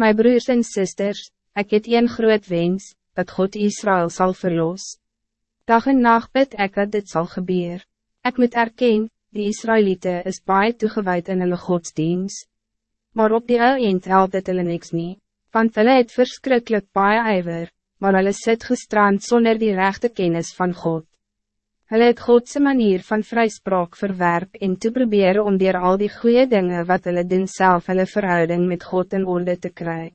My broers en sisters, ik het een groot wens, dat God Israël zal verlos. Dag en nacht bid ek dat dit zal gebeuren. Ik moet erken, die Israëlieten is baie toegewijd in hulle godsdienst. Maar op die ou eind help dit hulle niks nie, want hulle het verschrikkelijk baie ijver, maar hulle sit gestrand zonder die rechte kennis van God. Hulle het Godse manier van vrijspraak verwerp en te proberen om dier al die goede dingen wat hulle doen self hulle verhouding met God in orde te krijgen.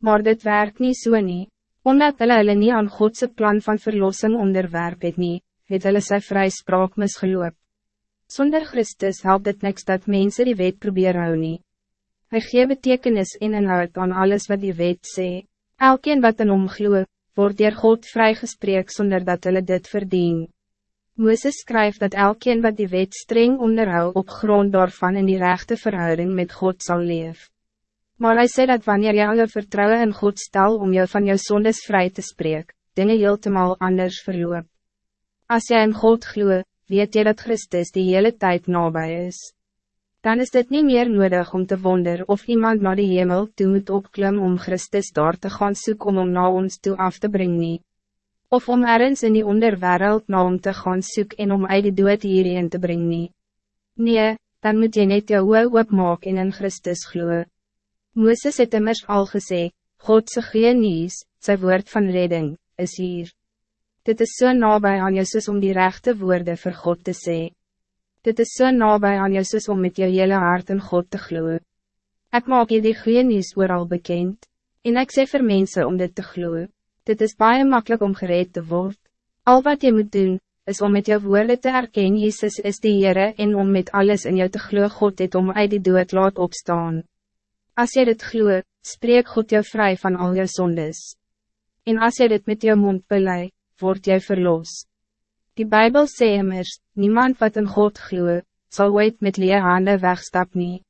Maar dit werkt niet zo so nie, omdat hulle hulle nie aan Godse plan van verlossing onderwerp het nie, het hulle sy vrijspraak misgeloop. Zonder Christus helpt het niks dat mensen die wet proberen hou nie. Hy gee betekenis en inhoud aan alles wat die wet sê. Elkeen wat in hom glo, word dier God vrygespreek zonder dat hulle dit verdien. Mooses skryf dat elkeen wat die wet streng onderhou op grond daarvan in die rechte verhouding met God zal leef. Maar hij sê dat wanneer jy jou vertrouwen in God stel om jou van jou zondes vrij te spreken, dingen heeltemal anders verloop. Als jij in God glo, weet jy dat Christus die hele tijd nabij is. Dan is het niet meer nodig om te wonder of iemand naar de hemel toe moet opklim om Christus daar te gaan zoeken om om na ons toe af te brengen. Of om ergens in die onderwereld na om te gaan zoeken en om uit die dood hierin te brengen. Nee, dan moet je net jou oor opmaak en in Christus gloeien. Moeses het immers al gesê, Godse genies, sy woord van redding, is hier. Dit is so nabij aan jou soos om die rechte woorden voor God te sê. Dit is so nabij aan jou soos om met jou hele hart in God te gloeien. Ik maak je die goeie nieuws al bekend, en ik sê vir mense om dit te gloeien. Dit is baie makkelijk om gereed te worden. Al wat je moet doen, is om met jou woorden te erkennen Jezus is die Heere en om met alles in jou te gloeien God het om uit die dood laat opstaan. Als je dit gloeien, spreek God jou vrij van al jou zondes. En als je dit met jou mond beleid, word jy verlos. Die Bijbel sê immers, niemand wat in God gloe, zal ooit met lee hande wegstap nie.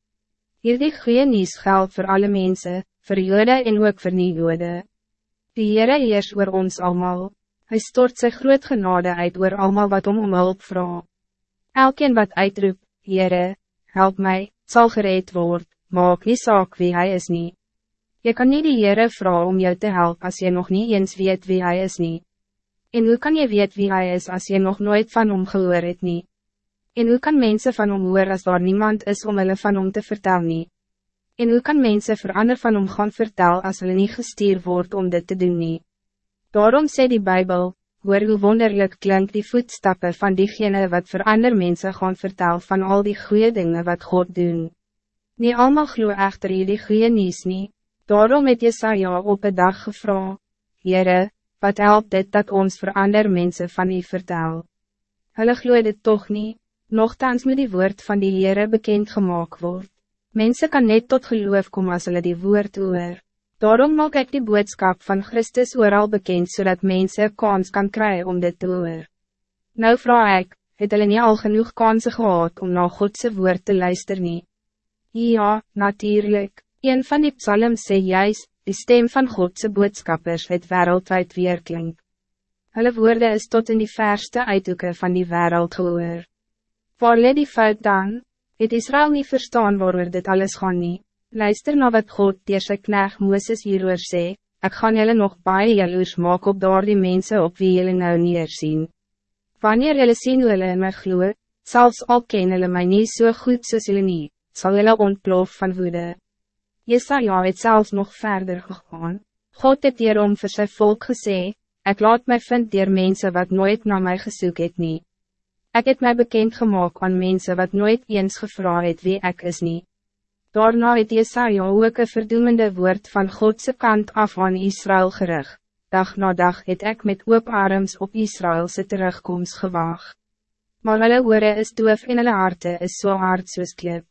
Hierdie goeie nies geld voor alle mensen, voor jode en ook voor nie jode. Die Heere heers oor ons allemaal. Hij stort sy groot genade uit oor allemaal wat om om hulp vraag. Elkeen wat uitroep, Heere, help mij, zal gereed worden, maak nie saak wie hij is niet. Je kan niet die Heere vragen om jou te helpen als je nog niet eens weet wie hij is niet. En hoe kan je weet wie hij is als je nog nooit van hom gehoor het nie? En hoe kan mensen van hom hoor als daar niemand is om hulle van hom te vertellen nie? En hoe kan mensen verander van hom gaan vertellen als hulle niet gestuur wordt om dit te doen nie? Daarom sê die Bijbel, hoor hoe wonderlijk klinkt die voetstappen van diegene wat verander mensen gaan vertellen van al die goede dingen wat God doen. Niet allemaal glo echter jy die goeie nies nie, daarom het Jesaja op een dag gevra, Heere, wat helpt dit dat ons verander mensen van u vertel? Hulle gloe dit toch niet, nogthans moet die woord van die Heere bekend gemaakt word. Mensen kan net tot geloof komen als hulle die woord hoor. Daarom maak ik die boodschap van Christus ooral bekend zodat mensen kans kan krijgen om dit te hoor. Nou vraag ik, het hulle nie al genoeg kansen gehad om na Godse woord te luisteren? nie? Ja, natuurlijk. Een van die psalms sê juist, die stem van Godse boodskappers het wereldwijd weerklink. Hulle woorde is tot in die verste uithoeken van die wereld gehoor. Waar le die fout dan? Het Israël niet verstaan waarover dit alles gaan nie? Luister na wat God dier sy knecht Mooses hieroor sê, ek gaan julle nog baie jaloers maak op daar die mense op wie julle nou neersien. Wanneer julle sien hoe hulle in my gloe, selfs al ken hulle my nie so goed soos julle nie, sal julle ontplof van woede. Jesaja het zelfs nog verder gegaan. God het hierom vir sy volk gesê, ik laat mij vind dier mensen wat nooit naar mij gesoek het nie. Ek het mij bekend gemaakt aan mensen wat nooit eens gevra het wie ik is nie. Daarna het Jesaja ook een verdoemende woord van Godse kant af aan Israël gerig. Dag na dag het ik met oop arms op Israëlse terugkomst gewaag. Maar hulle oore is doof en hulle harte is so hard soos klip.